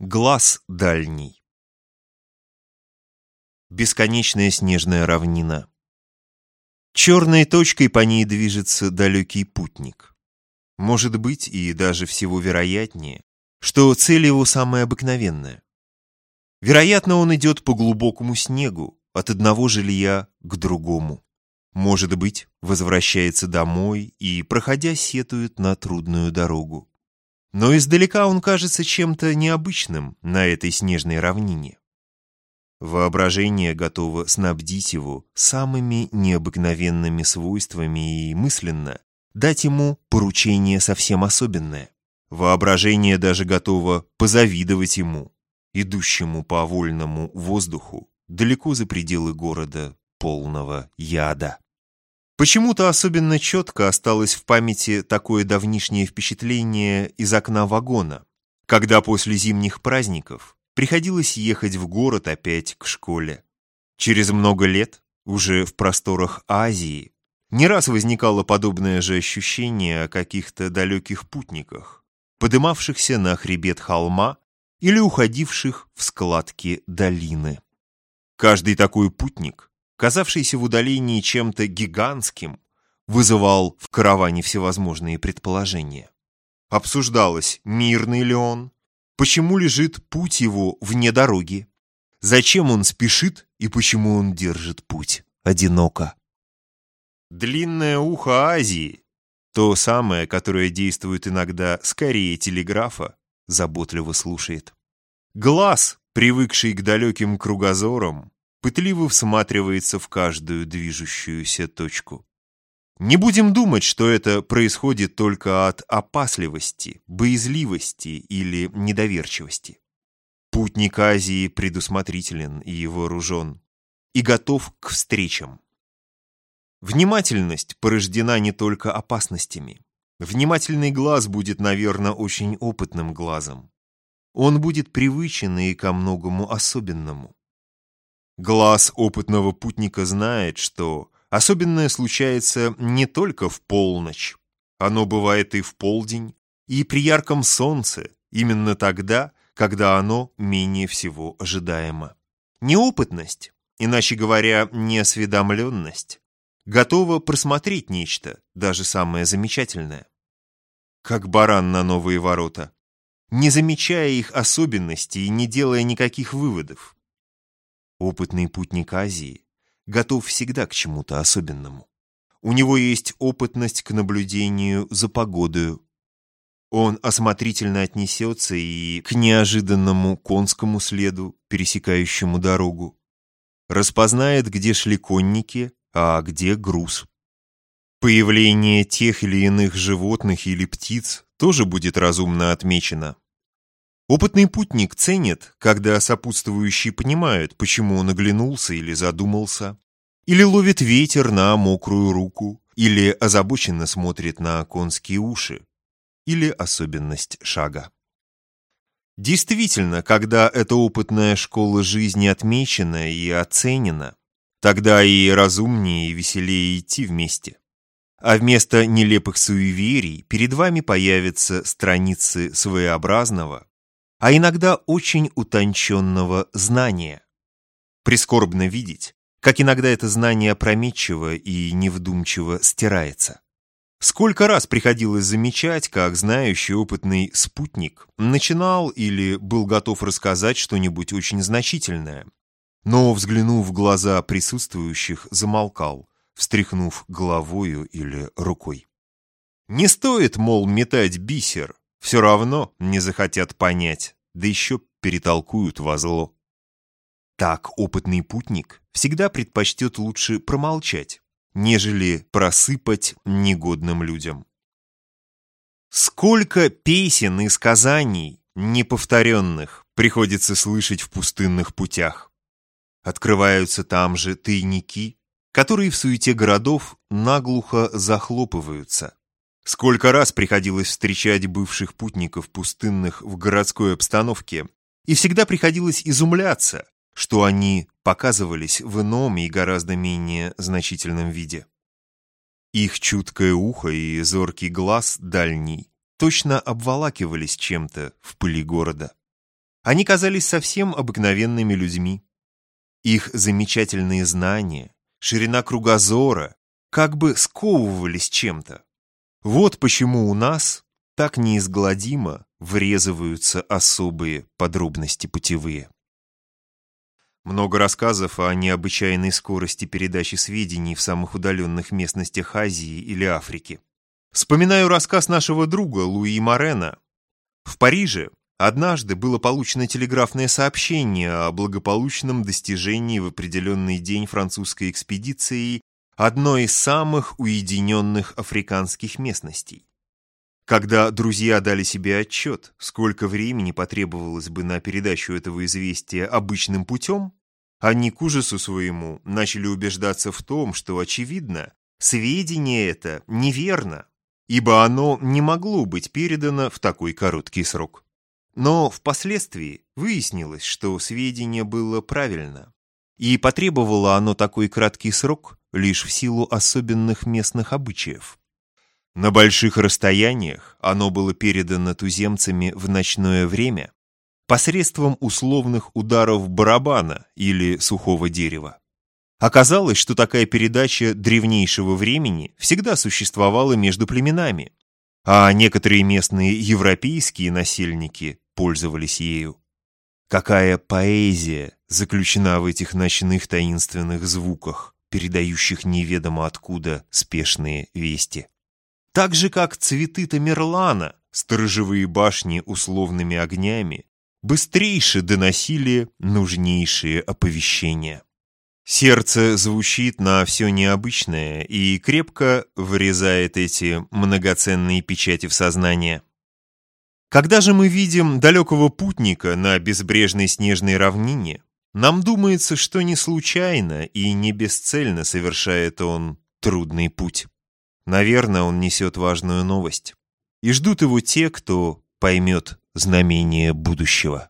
Глаз дальний. Бесконечная снежная равнина. Черной точкой по ней движется далекий путник. Может быть, и даже всего вероятнее, что цель его самая обыкновенная. Вероятно, он идет по глубокому снегу, от одного жилья к другому. Может быть, возвращается домой и, проходя, сетует на трудную дорогу. Но издалека он кажется чем-то необычным на этой снежной равнине. Воображение готово снабдить его самыми необыкновенными свойствами и мысленно дать ему поручение совсем особенное. Воображение даже готово позавидовать ему, идущему по вольному воздуху, далеко за пределы города, полного яда. Почему-то особенно четко осталось в памяти такое давнишнее впечатление из окна вагона, когда после зимних праздников приходилось ехать в город опять к школе. Через много лет, уже в просторах Азии, не раз возникало подобное же ощущение о каких-то далеких путниках, подымавшихся на хребет холма или уходивших в складки долины. Каждый такой путник казавшийся в удалении чем-то гигантским, вызывал в караване всевозможные предположения. Обсуждалось, мирный ли он, почему лежит путь его вне дороги, зачем он спешит и почему он держит путь одиноко. Длинное ухо Азии, то самое, которое действует иногда скорее телеграфа, заботливо слушает. Глаз, привыкший к далеким кругозорам, пытливо всматривается в каждую движущуюся точку. Не будем думать, что это происходит только от опасливости, боязливости или недоверчивости. Путник Азии предусмотрителен и вооружен, и готов к встречам. Внимательность порождена не только опасностями. Внимательный глаз будет, наверное, очень опытным глазом. Он будет привычен и ко многому особенному. Глаз опытного путника знает, что особенное случается не только в полночь. Оно бывает и в полдень, и при ярком солнце, именно тогда, когда оно менее всего ожидаемо. Неопытность, иначе говоря, неосведомленность, готова просмотреть нечто, даже самое замечательное. Как баран на новые ворота, не замечая их особенностей и не делая никаких выводов. Опытный путник Азии готов всегда к чему-то особенному. У него есть опытность к наблюдению за погодою. Он осмотрительно отнесется и к неожиданному конскому следу, пересекающему дорогу. Распознает, где шли конники, а где груз. Появление тех или иных животных или птиц тоже будет разумно отмечено. Опытный путник ценит, когда сопутствующие понимают, почему он оглянулся или задумался, или ловит ветер на мокрую руку, или озабоченно смотрит на конские уши, или особенность шага. Действительно, когда эта опытная школа жизни отмечена и оценена, тогда и разумнее и веселее идти вместе. А вместо нелепых суеверий перед вами появятся страницы своеобразного, а иногда очень утонченного знания. Прискорбно видеть, как иногда это знание опрометчиво и невдумчиво стирается. Сколько раз приходилось замечать, как знающий опытный спутник начинал или был готов рассказать что-нибудь очень значительное, но, взглянув в глаза присутствующих, замолкал, встряхнув головою или рукой. Не стоит, мол, метать бисер, все равно не захотят понять, да еще перетолкуют во зло. Так опытный путник всегда предпочтет лучше промолчать, нежели просыпать негодным людям. Сколько песен и сказаний, неповторенных, приходится слышать в пустынных путях. Открываются там же тайники, которые в суете городов наглухо захлопываются. Сколько раз приходилось встречать бывших путников пустынных в городской обстановке, и всегда приходилось изумляться, что они показывались в ином и гораздо менее значительном виде. Их чуткое ухо и зоркий глаз дальний точно обволакивались чем-то в пыли города. Они казались совсем обыкновенными людьми. Их замечательные знания, ширина кругозора как бы сковывались чем-то. Вот почему у нас так неизгладимо врезываются особые подробности путевые. Много рассказов о необычайной скорости передачи сведений в самых удаленных местностях Азии или Африки. Вспоминаю рассказ нашего друга Луи Морена. В Париже однажды было получено телеграфное сообщение о благополучном достижении в определенный день французской экспедицией одной из самых уединенных африканских местностей. Когда друзья дали себе отчет, сколько времени потребовалось бы на передачу этого известия обычным путем, они к ужасу своему начали убеждаться в том, что, очевидно, сведение это неверно, ибо оно не могло быть передано в такой короткий срок. Но впоследствии выяснилось, что сведение было правильно, и потребовало оно такой краткий срок лишь в силу особенных местных обычаев. На больших расстояниях оно было передано туземцами в ночное время посредством условных ударов барабана или сухого дерева. Оказалось, что такая передача древнейшего времени всегда существовала между племенами, а некоторые местные европейские насельники пользовались ею. Какая поэзия заключена в этих ночных таинственных звуках, передающих неведомо откуда спешные вести. Так же, как цветы Тамерлана, сторожевые башни условными огнями, быстрейше доносили нужнейшие оповещения. Сердце звучит на все необычное и крепко вырезает эти многоценные печати в сознание. Когда же мы видим далекого путника на безбрежной снежной равнине, нам думается, что не случайно и не бесцельно совершает он трудный путь. Наверное, он несет важную новость. И ждут его те, кто поймет знамение будущего.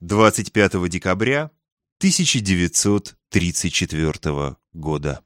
25 декабря 1934 года.